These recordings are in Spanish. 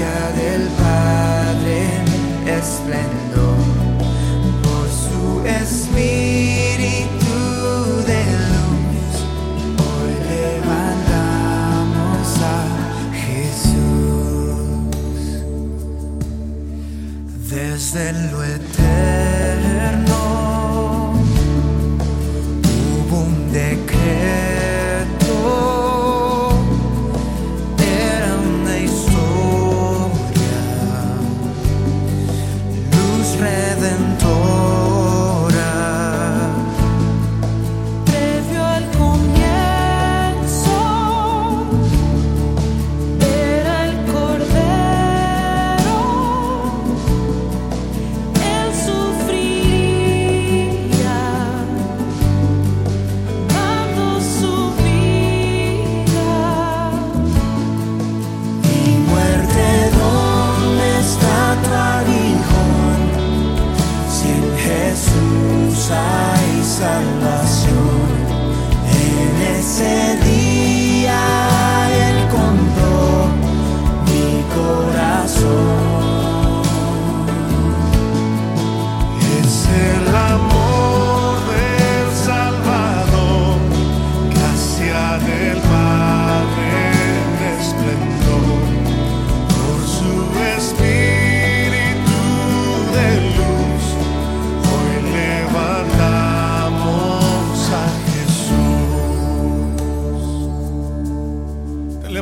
del Padre esplendor, por su espíritu de luz, hoy levantamos a Jesús. Desde el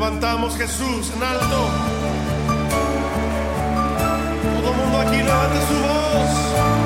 levantamos Jesús en alto. Todo mundo aquí levante su voz.